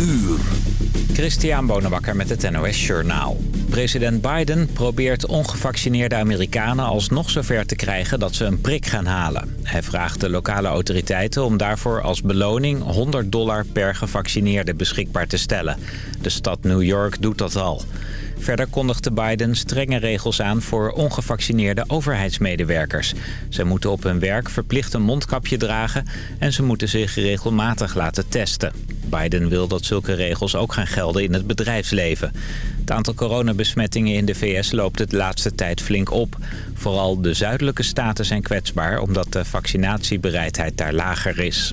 uur. Christian Bonenbakker met het NOS Journaal. President Biden probeert ongevaccineerde Amerikanen alsnog zover te krijgen dat ze een prik gaan halen. Hij vraagt de lokale autoriteiten om daarvoor als beloning 100 dollar per gevaccineerde beschikbaar te stellen. De stad New York doet dat al. Verder kondigde Biden strenge regels aan voor ongevaccineerde overheidsmedewerkers. Ze moeten op hun werk verplicht een mondkapje dragen en ze moeten zich regelmatig laten testen. Biden wil dat zulke regels ook gaan gelden in het bedrijfsleven. Het aantal coronabesmettingen in de VS loopt de laatste tijd flink op. Vooral de zuidelijke staten zijn kwetsbaar omdat de vaccinatiebereidheid daar lager is.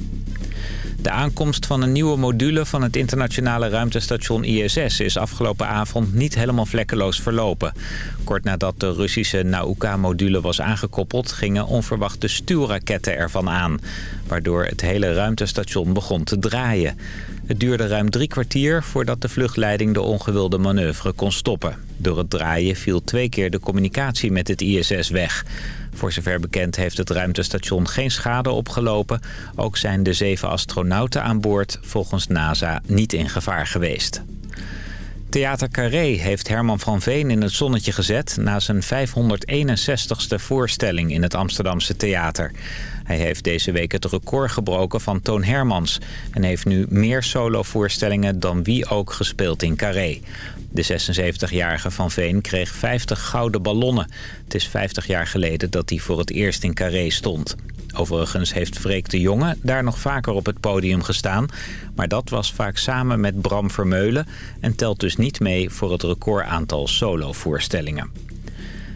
De aankomst van een nieuwe module van het internationale ruimtestation ISS is afgelopen avond niet helemaal vlekkeloos verlopen. Kort nadat de Russische Nauka-module was aangekoppeld gingen onverwachte stuurraketten ervan aan. Waardoor het hele ruimtestation begon te draaien. Het duurde ruim drie kwartier voordat de vluchtleiding de ongewilde manoeuvre kon stoppen. Door het draaien viel twee keer de communicatie met het ISS weg. Voor zover bekend heeft het ruimtestation geen schade opgelopen. Ook zijn de zeven astronauten aan boord volgens NASA niet in gevaar geweest. Theater Carré heeft Herman van Veen in het zonnetje gezet... na zijn 561ste voorstelling in het Amsterdamse theater. Hij heeft deze week het record gebroken van Toon Hermans... en heeft nu meer solovoorstellingen dan wie ook gespeeld in Carré. De 76-jarige Van Veen kreeg 50 gouden ballonnen. Het is 50 jaar geleden dat hij voor het eerst in Carré stond. Overigens heeft Freek de Jonge daar nog vaker op het podium gestaan. Maar dat was vaak samen met Bram Vermeulen... en telt dus niet mee voor het recordaantal solovoorstellingen.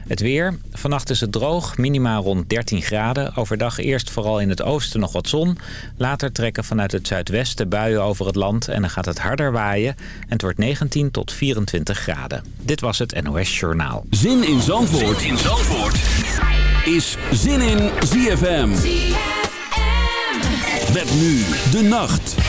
Het weer. Vannacht is het droog, minimaal rond 13 graden. Overdag eerst vooral in het oosten nog wat zon. Later trekken vanuit het zuidwesten buien over het land en dan gaat het harder waaien. En het wordt 19 tot 24 graden. Dit was het NOS Journaal. Zin in Zandvoort, zin in Zandvoort. is Zin in ZFM. ZFM. Met nu de nacht.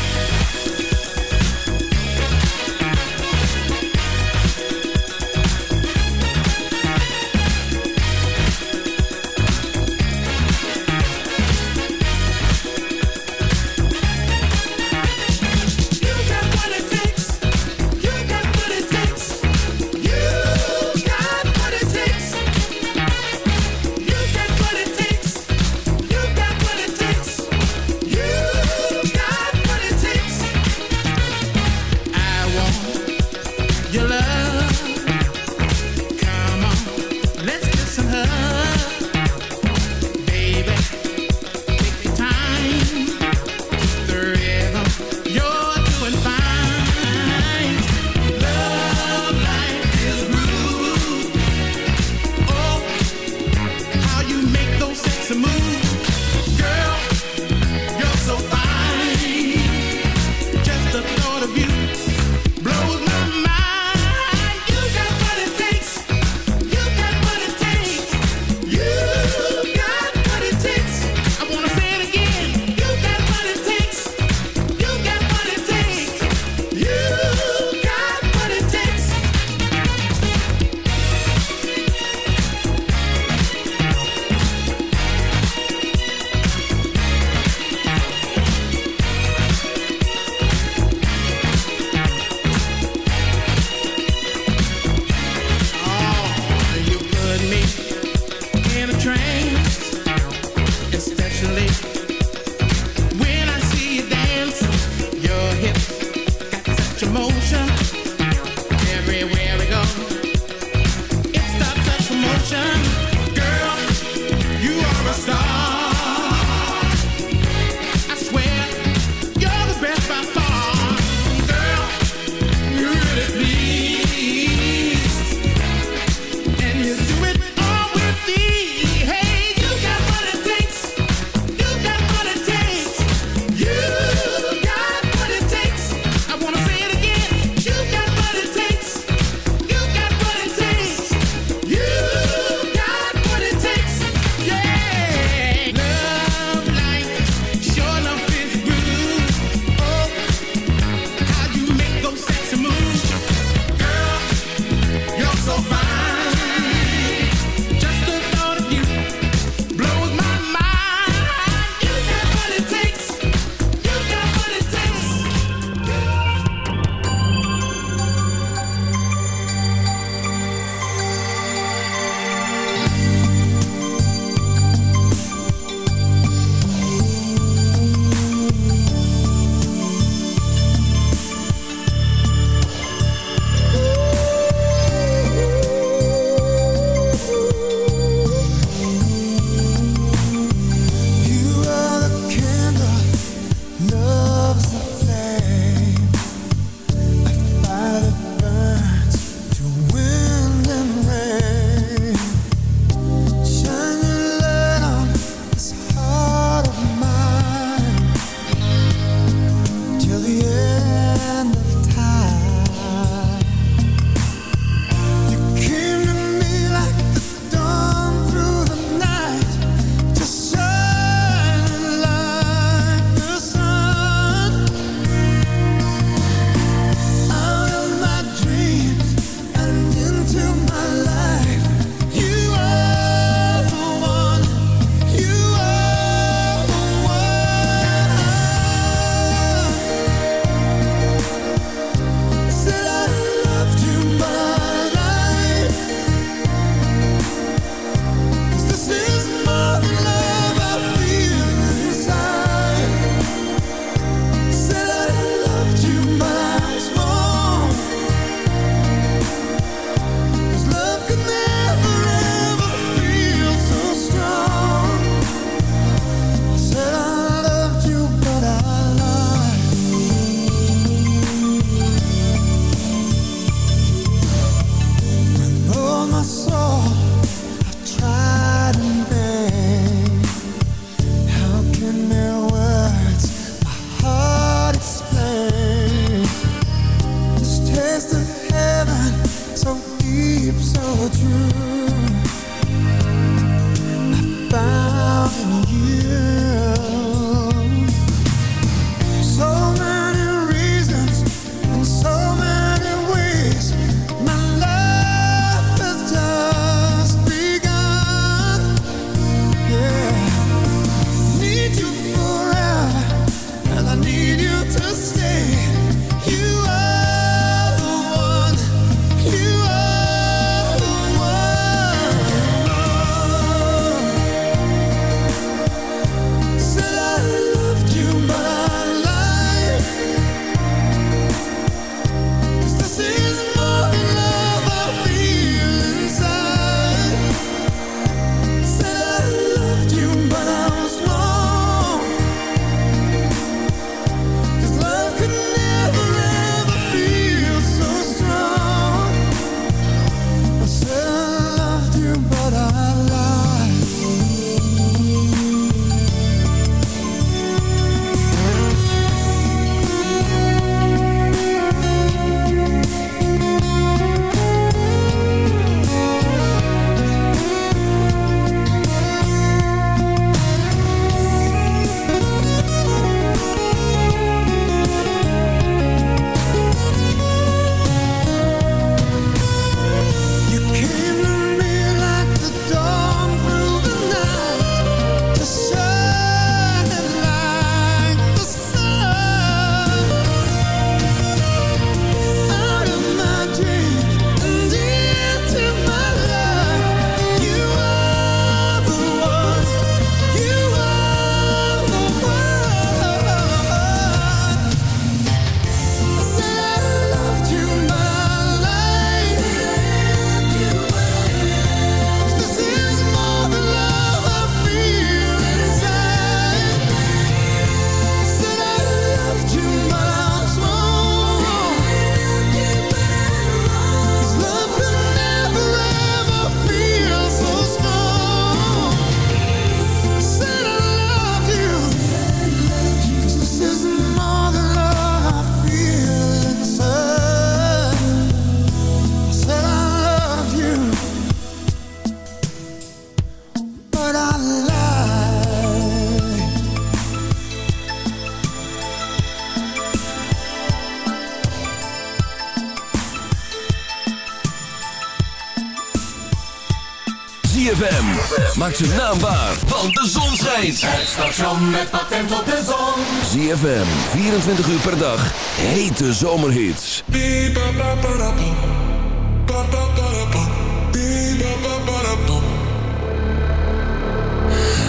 maakt zijn naam waar, want de zon schijnt. Het station met patent op de zon. ZFM, 24 uur per dag, hete zomerhits.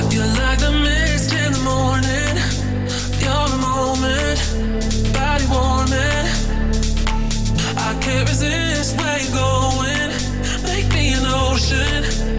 You like the mist in the morning. You're the moment, body warming. I can't resist where you're going. Make me an ocean.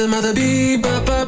the mother be ba ba.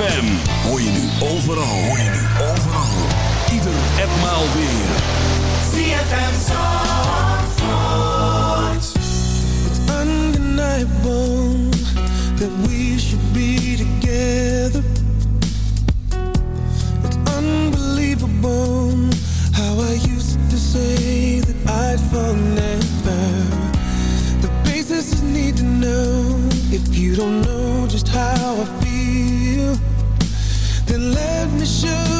ZFM. Hoor je nu overal. Hoor je nu overal. Ieder en maal weer. ZFM Zandvoort. It's undeniable that we should be together. It's unbelievable how I used to say that I'd fall never. The basis is need to know if you don't know just how I feel. should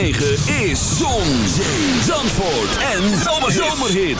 106.9 is Zon, Zee, Zandvoort en Zomerhits.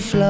flow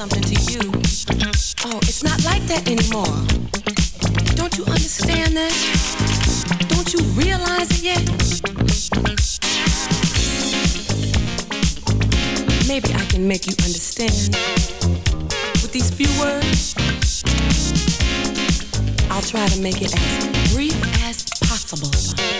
something to you. Oh, it's not like that anymore. Don't you understand that? Don't you realize it yet? Maybe I can make you understand with these few words. I'll try to make it as brief as possible.